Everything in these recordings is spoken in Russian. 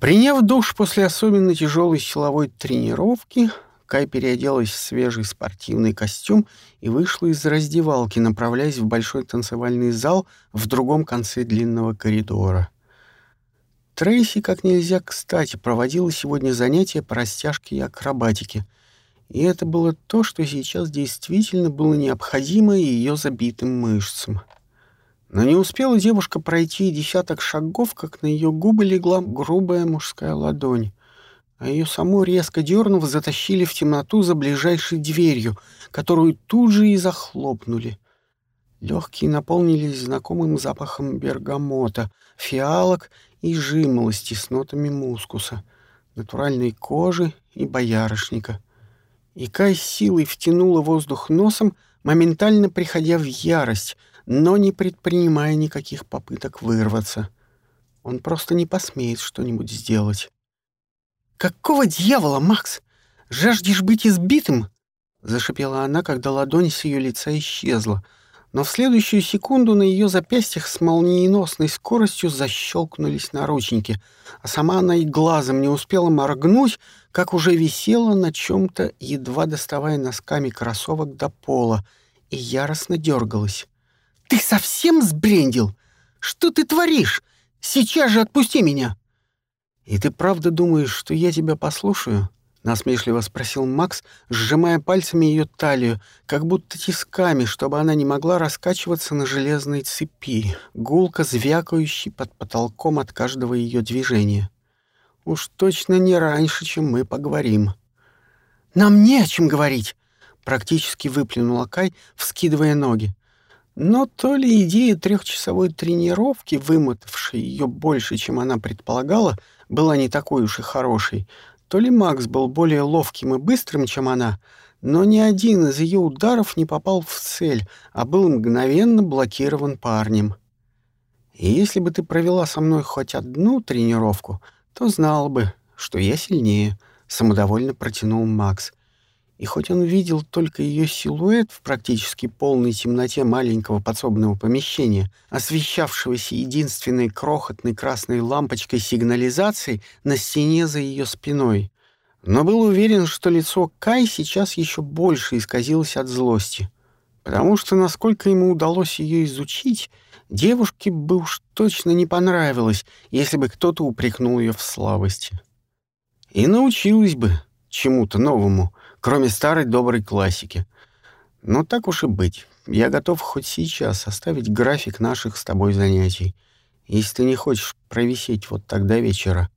Приняв душ после особенно тяжелой силовой тренировки, Кай переоделась в свежий спортивный костюм и вышла из раздевалки, направляясь в большой танцевальный зал в другом конце длинного коридора. Трейси как нельзя кстати проводила сегодня занятия по растяжке и акробатике, и это было то, что сейчас действительно было необходимо ее забитым мышцам. Но не успела девушка пройти десяток шагов, как на ее губы легла грубая мужская ладонь, а ее саму резко дернув, затащили в темноту за ближайшей дверью, которую тут же и захлопнули. Легкие наполнились знакомым запахом бергамота, фиалок и жимолости с нотами мускуса, натуральной кожи и боярышника. И Кай силой втянула воздух носом, моментально приходя в ярость — но не предпринимая никаких попыток вырваться. Он просто не посмеет что-нибудь сделать. «Какого дьявола, Макс? Жаждешь быть избитым?» — зашипела она, когда ладонь с ее лица исчезла. Но в следующую секунду на ее запястьях с молниеносной скоростью защелкнулись наручники, а сама она и глазом не успела моргнуть, как уже висела на чем-то, едва доставая носками кроссовок до пола, и яростно дергалась. «Ты совсем сбрендил? Что ты творишь? Сейчас же отпусти меня!» «И ты правда думаешь, что я тебя послушаю?» — насмешливо спросил Макс, сжимая пальцами ее талию, как будто тисками, чтобы она не могла раскачиваться на железной цепи, гулко звякающей под потолком от каждого ее движения. «Уж точно не раньше, чем мы поговорим». «Нам не о чем говорить!» — практически выплюнула Кай, вскидывая ноги. Но то ли идея трехчасовой тренировки, вымотавшей ее больше, чем она предполагала, была не такой уж и хорошей, то ли Макс был более ловким и быстрым, чем она, но ни один из ее ударов не попал в цель, а был мгновенно блокирован парнем. И если бы ты провела со мной хоть одну тренировку, то знал бы, что я сильнее, — самодовольно протянул Макс. И хоть он видел только ее силуэт в практически полной темноте маленького подсобного помещения, освещавшегося единственной крохотной красной лампочкой сигнализации на стене за ее спиной, но был уверен, что лицо Кай сейчас еще больше исказилось от злости, потому что, насколько ему удалось ее изучить, девушке бы уж точно не понравилось, если бы кто-то упрекнул ее в слабости. И научилась бы чему-то новому — кроме старой доброй классики. Но так уж и быть. Я готов хоть сейчас оставить график наших с тобой занятий, если ты не хочешь провисеть вот тогда вечера.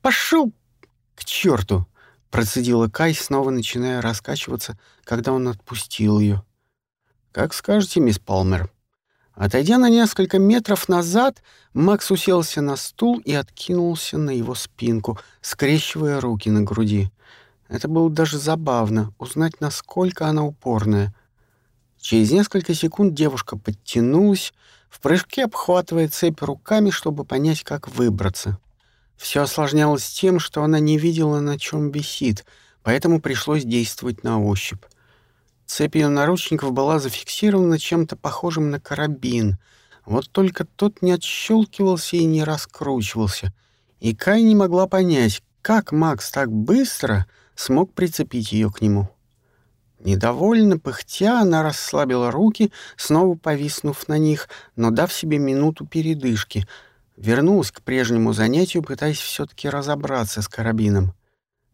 Пошел к черту! Процедила Кай, снова начиная раскачиваться, когда он отпустил ее. «Как скажете, мисс Палмер». Отойдя на несколько метров назад, Макс уселся на стул и откинулся на его спинку, скрещивая руки на груди. Это было даже забавно, узнать, насколько она упорная. Через несколько секунд девушка подтянулась, в прыжке обхватывая цепь руками, чтобы понять, как выбраться. Все осложнялось тем, что она не видела, на чем висит, поэтому пришлось действовать на ощупь. Цепь ее наручников была зафиксирована чем-то похожим на карабин. Вот только тот не отщелкивался и не раскручивался. И Кай не могла понять, как Макс так быстро смог прицепить ее к нему. Недовольно пыхтя, она расслабила руки, снова повиснув на них, но дав себе минуту передышки, вернулась к прежнему занятию, пытаясь все-таки разобраться с карабином.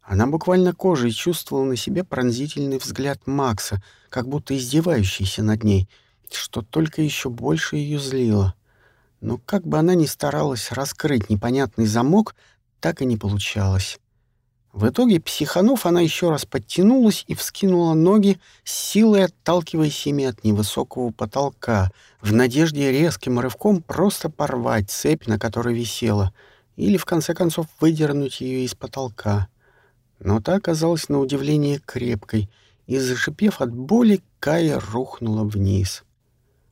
Она буквально кожей чувствовала на себе пронзительный взгляд Макса, как будто издевающийся над ней, что только еще больше ее злило. Но как бы она ни старалась раскрыть непонятный замок, так и не получалось. В итоге, психанув, она еще раз подтянулась и вскинула ноги, с силой отталкиваясь ими от невысокого потолка, в надежде резким рывком просто порвать цепь, на которой висела, или, в конце концов, выдернуть ее из потолка. Но та оказалась на удивление крепкой, и, зашипев от боли, Кая рухнула вниз.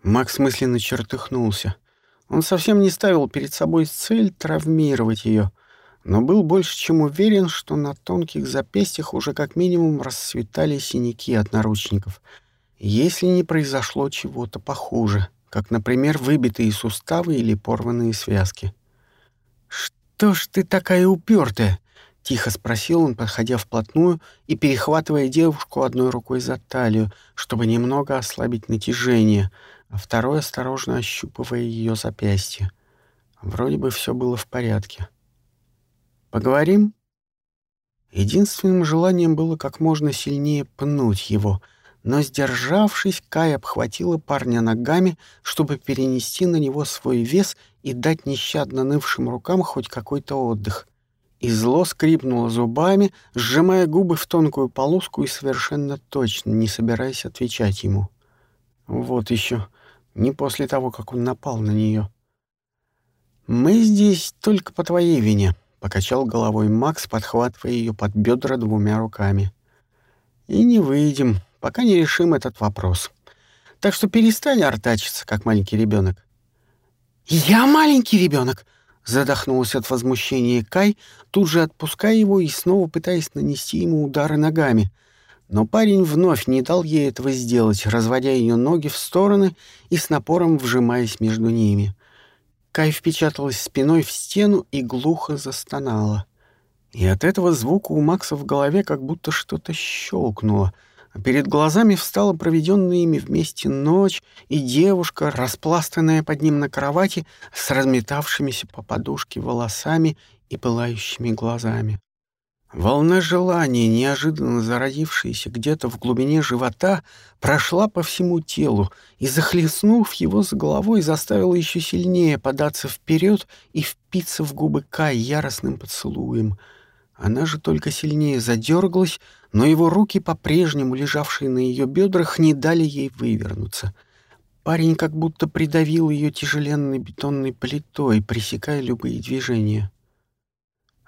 Макс мысленно чертыхнулся. Он совсем не ставил перед собой цель травмировать ее — но был больше чем уверен, что на тонких запястьях уже как минимум расцветали синяки от наручников, если не произошло чего-то похуже, как, например, выбитые суставы или порванные связки. «Что ж ты такая упертая?» — тихо спросил он, подходя вплотную и перехватывая девушку одной рукой за талию, чтобы немного ослабить натяжение, а второй осторожно ощупывая ее запястье. Вроде бы все было в порядке. «Поговорим?» Единственным желанием было как можно сильнее пнуть его, но, сдержавшись, Кай обхватила парня ногами, чтобы перенести на него свой вес и дать нещадно нывшим рукам хоть какой-то отдых. И зло скрипнуло зубами, сжимая губы в тонкую полоску и совершенно точно, не собираясь отвечать ему. Вот еще, не после того, как он напал на нее. «Мы здесь только по твоей вине», — покачал головой Макс, подхватывая ее под бедра двумя руками. «И не выйдем, пока не решим этот вопрос. Так что перестань артачиться, как маленький ребенок. «Я маленький ребенок!» — задохнулся от возмущения Кай, тут же отпуская его и снова пытаясь нанести ему удары ногами. Но парень вновь не дал ей этого сделать, разводя ее ноги в стороны и с напором вжимаясь между ними. Кай впечаталась спиной в стену и глухо застонала. И от этого звука у Макса в голове как будто что-то щелкнуло, а перед глазами встала проведенная ими вместе ночь и девушка, распластанная под ним на кровати с разметавшимися по подушке волосами и пылающими глазами. Волна желания, неожиданно зародившаяся где-то в глубине живота, прошла по всему телу и, захлестнув его с головой, заставила еще сильнее податься вперед и впиться в губы Кай яростным поцелуем. Она же только сильнее задергалась, но его руки, по-прежнему лежавшие на ее бедрах, не дали ей вывернуться. Парень как будто придавил ее тяжеленной бетонной плитой, пресекая любые движения.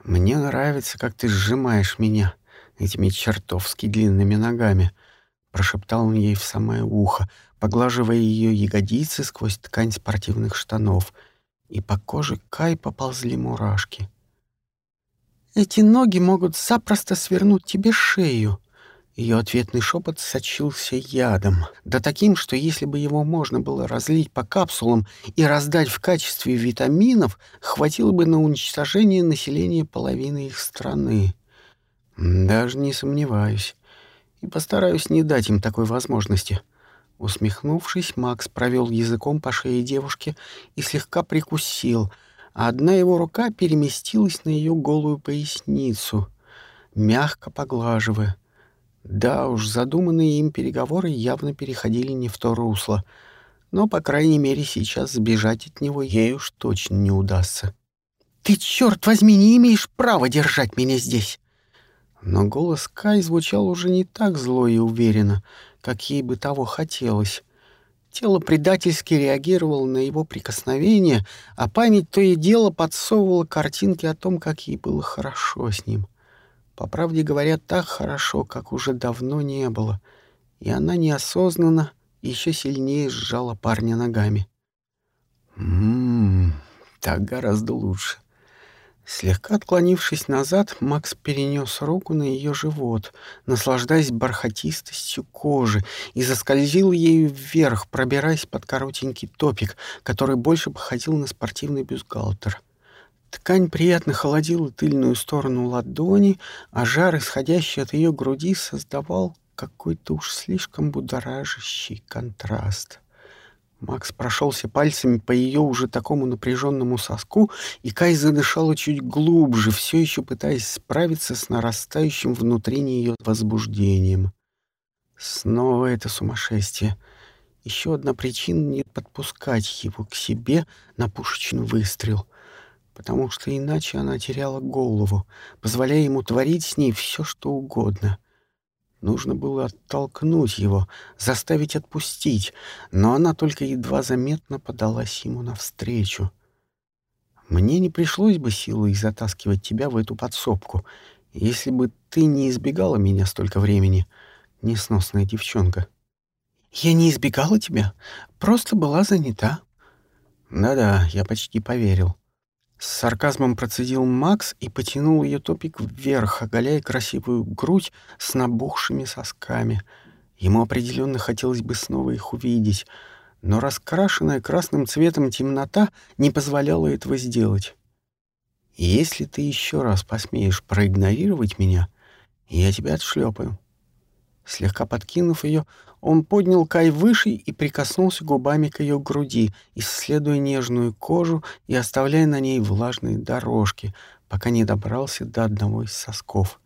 «Мне нравится, как ты сжимаешь меня этими чертовски длинными ногами», — прошептал он ей в самое ухо, поглаживая ее ягодицы сквозь ткань спортивных штанов, и по коже Кай поползли мурашки. «Эти ноги могут запросто свернуть тебе шею», ее ответный шепот сочился ядом, да таким, что если бы его можно было разлить по капсулам и раздать в качестве витаминов, хватило бы на уничтожение населения половины их страны. Даже не сомневаюсь. И постараюсь не дать им такой возможности. Усмехнувшись, Макс провел языком по шее девушки и слегка прикусил, а одна его рука переместилась на ее голую поясницу, мягко поглаживая — да уж, задуманные им переговоры явно переходили не в то русло. Но, по крайней мере, сейчас сбежать от него ей уж точно не удастся. «Ты, черт возьми, не имеешь права держать меня здесь!» Но голос Кай звучал уже не так зло и уверенно, как ей бы того хотелось. Тело предательски реагировало на его прикосновение, а память то и дело подсовывала картинки о том, как ей было хорошо с ним. — по правде говоря, так хорошо, как уже давно не было, и она неосознанно еще сильнее сжала парня ногами. «Ммм, так гораздо лучше». Слегка отклонившись назад, Макс перенес руку на ее живот, наслаждаясь бархатистостью кожи, и заскользил ею вверх, пробираясь под коротенький топик, который больше походил на спортивный бюстгальтер. Ткань приятно холодила тыльную сторону ладони, а жар, исходящий от ее груди, создавал какой-то уж слишком будоражащий контраст. Макс прошелся пальцами по ее уже такому напряженному соску, и Кай задышала чуть глубже, все еще пытаясь справиться с нарастающим внутри нее возбуждением. Снова это сумасшествие. Еще одна причина не подпускать его к себе на пушечный выстрел — потому что иначе она теряла голову, позволяя ему творить с ней все, что угодно. Нужно было оттолкнуть его, заставить отпустить, но она только едва заметно подалась ему навстречу. «Мне не пришлось бы силой затаскивать тебя в эту подсобку, если бы ты не избегала меня столько времени, несносная девчонка». «Я не избегала тебя, просто была занята». «Да-да, я почти поверил. С сарказмом процедил Макс и потянул ее топик вверх, оголяя красивую грудь с набухшими сосками. Ему определенно хотелось бы снова их увидеть, но раскрашенная красным цветом темнота не позволяла этого сделать. Если ты еще раз посмеешь проигнорировать меня, я тебя отшлепаю. Слегка подкинув ее, он поднял Кай выше и прикоснулся губами к ее груди, исследуя нежную кожу и оставляя на ней влажные дорожки, пока не добрался до одного из сосков.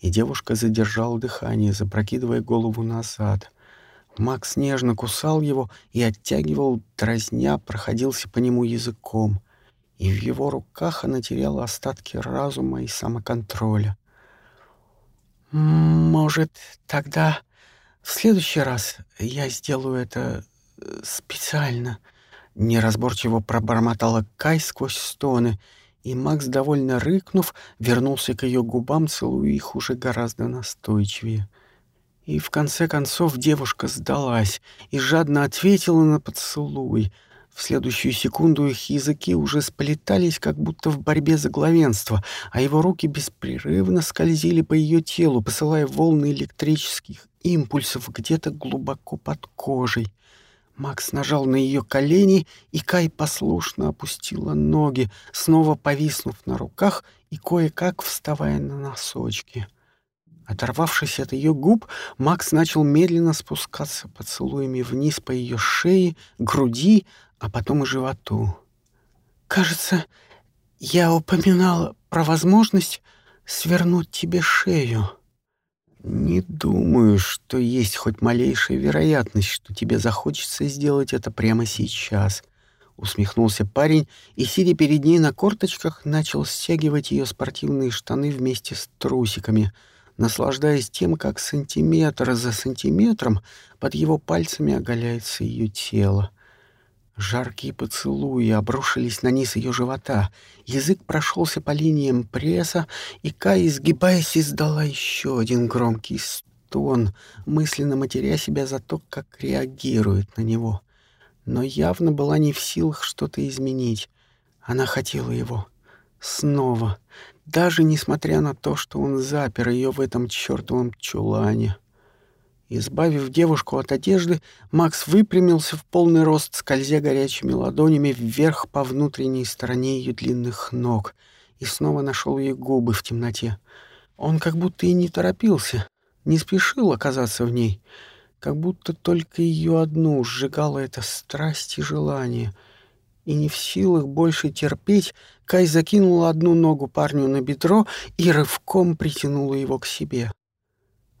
И девушка задержала дыхание, запрокидывая голову назад. Макс нежно кусал его и оттягивал, дразня, проходился по нему языком. И в его руках она теряла остатки разума и самоконтроля. «Может, тогда в следующий раз я сделаю это э, специально», — неразборчиво пробормотала Кай сквозь стоны, и Макс, довольно рыкнув, вернулся к ее губам, целуя их уже гораздо настойчивее. И в конце концов девушка сдалась и жадно ответила на поцелуй — в следующую секунду их языки уже сплетались, как будто в борьбе за главенство, а его руки беспрерывно скользили по ее телу, посылая волны электрических импульсов где-то глубоко под кожей. Макс нажал на ее колени, и Кай послушно опустила ноги, снова повиснув на руках и кое-как вставая на носочки. Оторвавшись от ее губ, Макс начал медленно спускаться поцелуями вниз по ее шее, груди, а потом и животу. «Кажется, я упоминала про возможность свернуть тебе шею». «Не думаю, что есть хоть малейшая вероятность, что тебе захочется сделать это прямо сейчас», — усмехнулся парень и, сидя перед ней на корточках, начал стягивать ее спортивные штаны вместе с трусиками, наслаждаясь тем, как сантиметр за сантиметром под его пальцами оголяется ее тело. Жаркие поцелуи обрушились на низ ее живота. Язык прошелся по линиям пресса, и Кай, изгибаясь, издала еще один громкий стон, мысленно матеря себя за то, как реагирует на него. Но явно была не в силах что-то изменить. Она хотела его. Снова. Даже несмотря на то, что он запер ее в этом чертовом чулане. Избавив девушку от одежды, Макс выпрямился в полный рост, скользя горячими ладонями вверх по внутренней стороне ее длинных ног, и снова нашел ее губы в темноте. Он как будто и не торопился, не спешил оказаться в ней, как будто только ее одну сжигала эта страсть и желание. И не в силах больше терпеть, Кай закинула одну ногу парню на бедро и рывком притянула его к себе.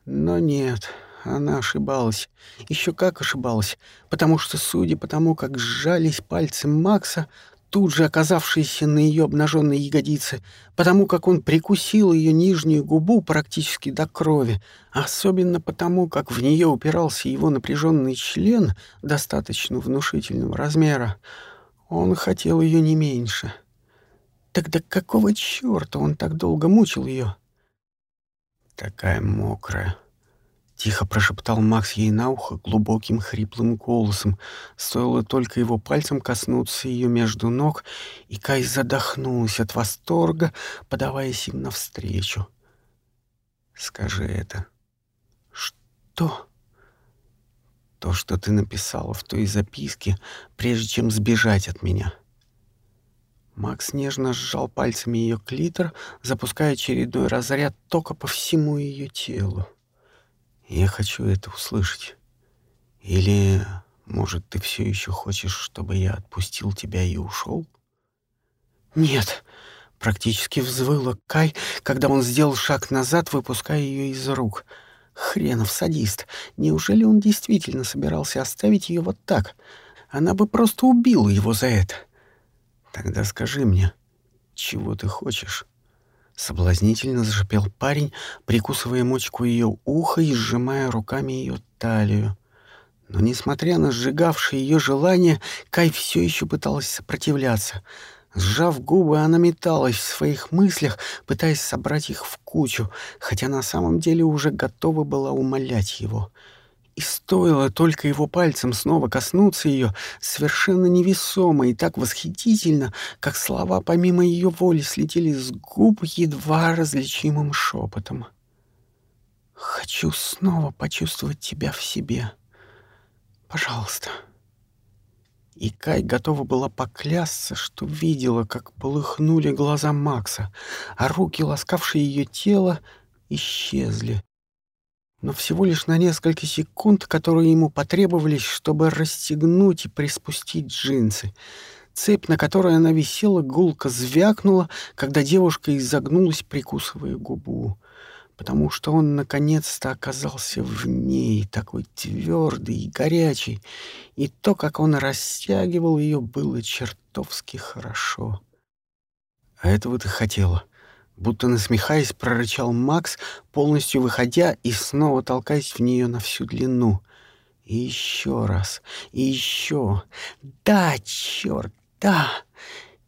Но нет, она ошибалась. Еще как ошибалась, потому что, судя по тому, как сжались пальцы Макса, тут же оказавшиеся на ее обнаженной ягодице, потому как он прикусил ее нижнюю губу практически до крови, особенно потому, как в нее упирался его напряженный член достаточно внушительного размера. Он хотел ее не меньше. Тогда какого черта он так долго мучил ее? Такая мокрая, Тихо прошептал Макс ей на ухо глубоким хриплым голосом. Стоило только его пальцем коснуться ее между ног, и Кай задохнулась от восторга, подаваясь им навстречу. «Скажи это». «Что?» «То, что ты написала в той записке, прежде чем сбежать от меня». Макс нежно сжал пальцами ее клитор, запуская очередной разряд тока по всему ее телу. Я хочу это услышать. Или, может, ты все еще хочешь, чтобы я отпустил тебя и ушел? Нет, практически взвыла Кай, когда он сделал шаг назад, выпуская ее из рук. Хренов садист. Неужели он действительно собирался оставить ее вот так? Она бы просто убила его за это. Тогда скажи мне, чего ты хочешь? Соблазнительно зашипел парень, прикусывая мочку ее уха и сжимая руками ее талию. Но, несмотря на сжигавшее ее желание, Кай все еще пыталась сопротивляться. Сжав губы, она металась в своих мыслях, пытаясь собрать их в кучу, хотя на самом деле уже готова была умолять его — и стоило только его пальцем снова коснуться ее, совершенно невесомо и так восхитительно, как слова помимо ее воли слетели с губ едва различимым шепотом. «Хочу снова почувствовать тебя в себе. Пожалуйста». И Кай готова была поклясться, что видела, как полыхнули глаза Макса, а руки, ласкавшие ее тело, исчезли. Но всего лишь на несколько секунд, которые ему потребовались, чтобы расстегнуть и приспустить джинсы. Цепь, на которой она висела, гулко звякнула, когда девушка изогнулась, прикусывая губу потому что он наконец-то оказался в ней, такой твердый и горячий, и то, как он растягивал ее, было чертовски хорошо. «А этого ты хотела?» Будто насмехаясь, прорычал Макс, полностью выходя и снова толкаясь в нее на всю длину. И еще раз, и еще. «Да, черт, да!»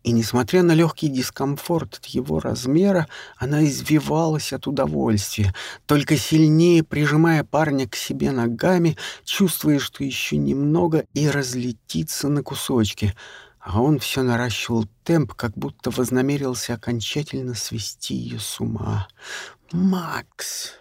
И, несмотря на легкий дискомфорт от его размера, она извивалась от удовольствия, только сильнее прижимая парня к себе ногами, чувствуя, что еще немного и разлетится на кусочки. А он все наращивал темп, как будто вознамерился окончательно свести ее с ума. «Макс!»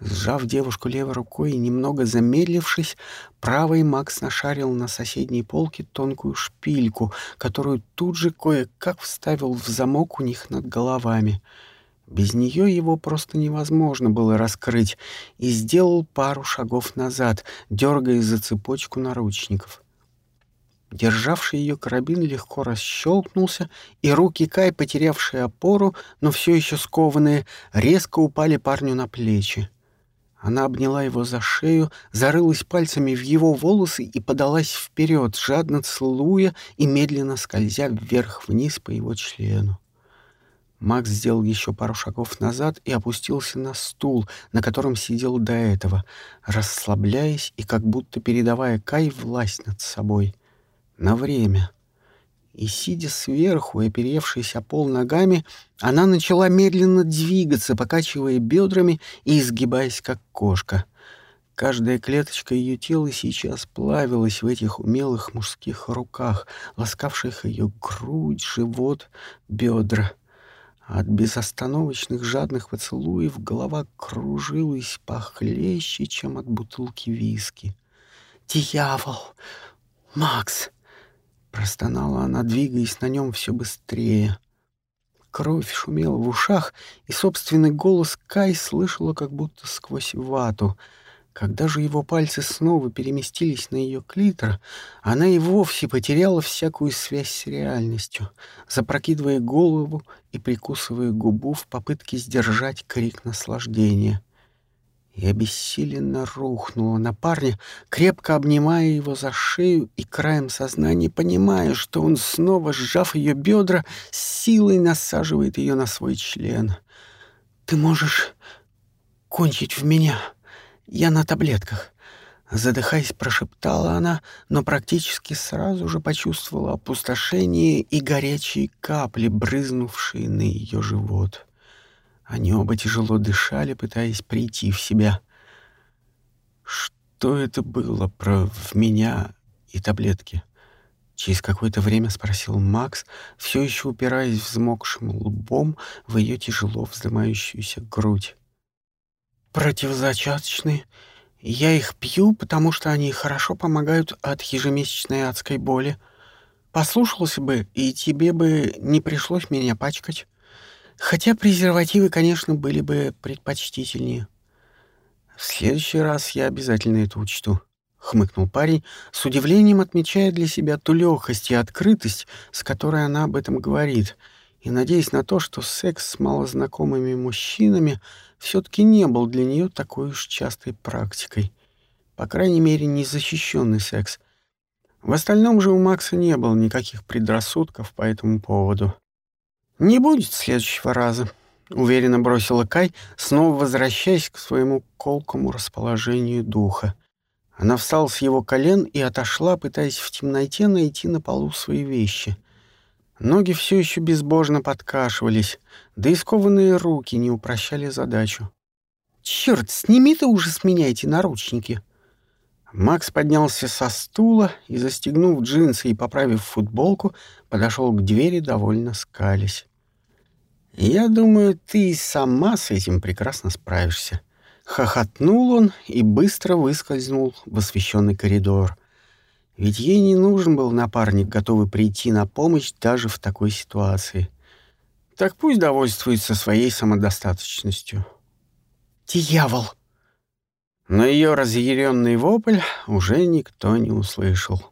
Сжав девушку левой рукой и немного замедлившись, правой Макс нашарил на соседней полке тонкую шпильку, которую тут же кое-как вставил в замок у них над головами. Без нее его просто невозможно было раскрыть, и сделал пару шагов назад, дергая за цепочку наручников. Державший ее карабин легко расщелкнулся, и руки Кай, потерявшие опору, но все еще скованные, резко упали парню на плечи. Она обняла его за шею, зарылась пальцами в его волосы и подалась вперед, жадно целуя и медленно скользя вверх-вниз по его члену. Макс сделал еще пару шагов назад и опустился на стул, на котором сидел до этого, расслабляясь и как будто передавая Кай власть над собой. На время — и, сидя сверху и оперевшись о пол ногами, она начала медленно двигаться, покачивая бедрами и изгибаясь, как кошка. Каждая клеточка ее тела сейчас плавилась в этих умелых мужских руках, ласкавших ее грудь, живот, бедра. От безостановочных жадных поцелуев голова кружилась похлеще, чем от бутылки виски. «Дьявол! Макс!» Простонала она, двигаясь на нем все быстрее. Кровь шумела в ушах, и собственный голос Кай слышала как будто сквозь вату. Когда же его пальцы снова переместились на ее клитор, она и вовсе потеряла всякую связь с реальностью, запрокидывая голову и прикусывая губу в попытке сдержать крик наслаждения и обессиленно рухнула на парня, крепко обнимая его за шею и краем сознания понимая, что он, снова сжав ее бедра, силой насаживает ее на свой член. «Ты можешь кончить в меня. Я на таблетках». Задыхаясь, прошептала она, но практически сразу же почувствовала опустошение и горячие капли, брызнувшие на ее живот. Они оба тяжело дышали, пытаясь прийти в себя. Что это было про «в меня» и таблетки? Через какое-то время спросил Макс, все еще упираясь взмокшим лбом в ее тяжело вздымающуюся грудь. «Противозачаточные. Я их пью, потому что они хорошо помогают от ежемесячной адской боли. Послушался бы, и тебе бы не пришлось меня пачкать». Хотя презервативы, конечно, были бы предпочтительнее. В следующий раз я обязательно это учту, хмыкнул парень, с удивлением отмечая для себя ту легкость и открытость, с которой она об этом говорит, и надеясь на то, что секс с малознакомыми мужчинами все-таки не был для нее такой уж частой практикой. По крайней мере, незащищенный секс. В остальном же у Макса не было никаких предрассудков по этому поводу. «Не будет следующего раза», — уверенно бросила Кай, снова возвращаясь к своему колкому расположению духа. Она встала с его колен и отошла, пытаясь в темноте найти на полу свои вещи. Ноги все еще безбожно подкашивались, да и скованные руки не упрощали задачу. «Черт, сними ты уже с меня эти наручники!» Макс поднялся со стула и, застегнув джинсы и поправив футболку, подошел к двери, довольно скались. «Я думаю, ты сама с этим прекрасно справишься». Хохотнул он и быстро выскользнул в освещенный коридор. Ведь ей не нужен был напарник, готовый прийти на помощь даже в такой ситуации. Так пусть довольствуется своей самодостаточностью. «Дьявол!» Но ее разъяренный вопль уже никто не услышал.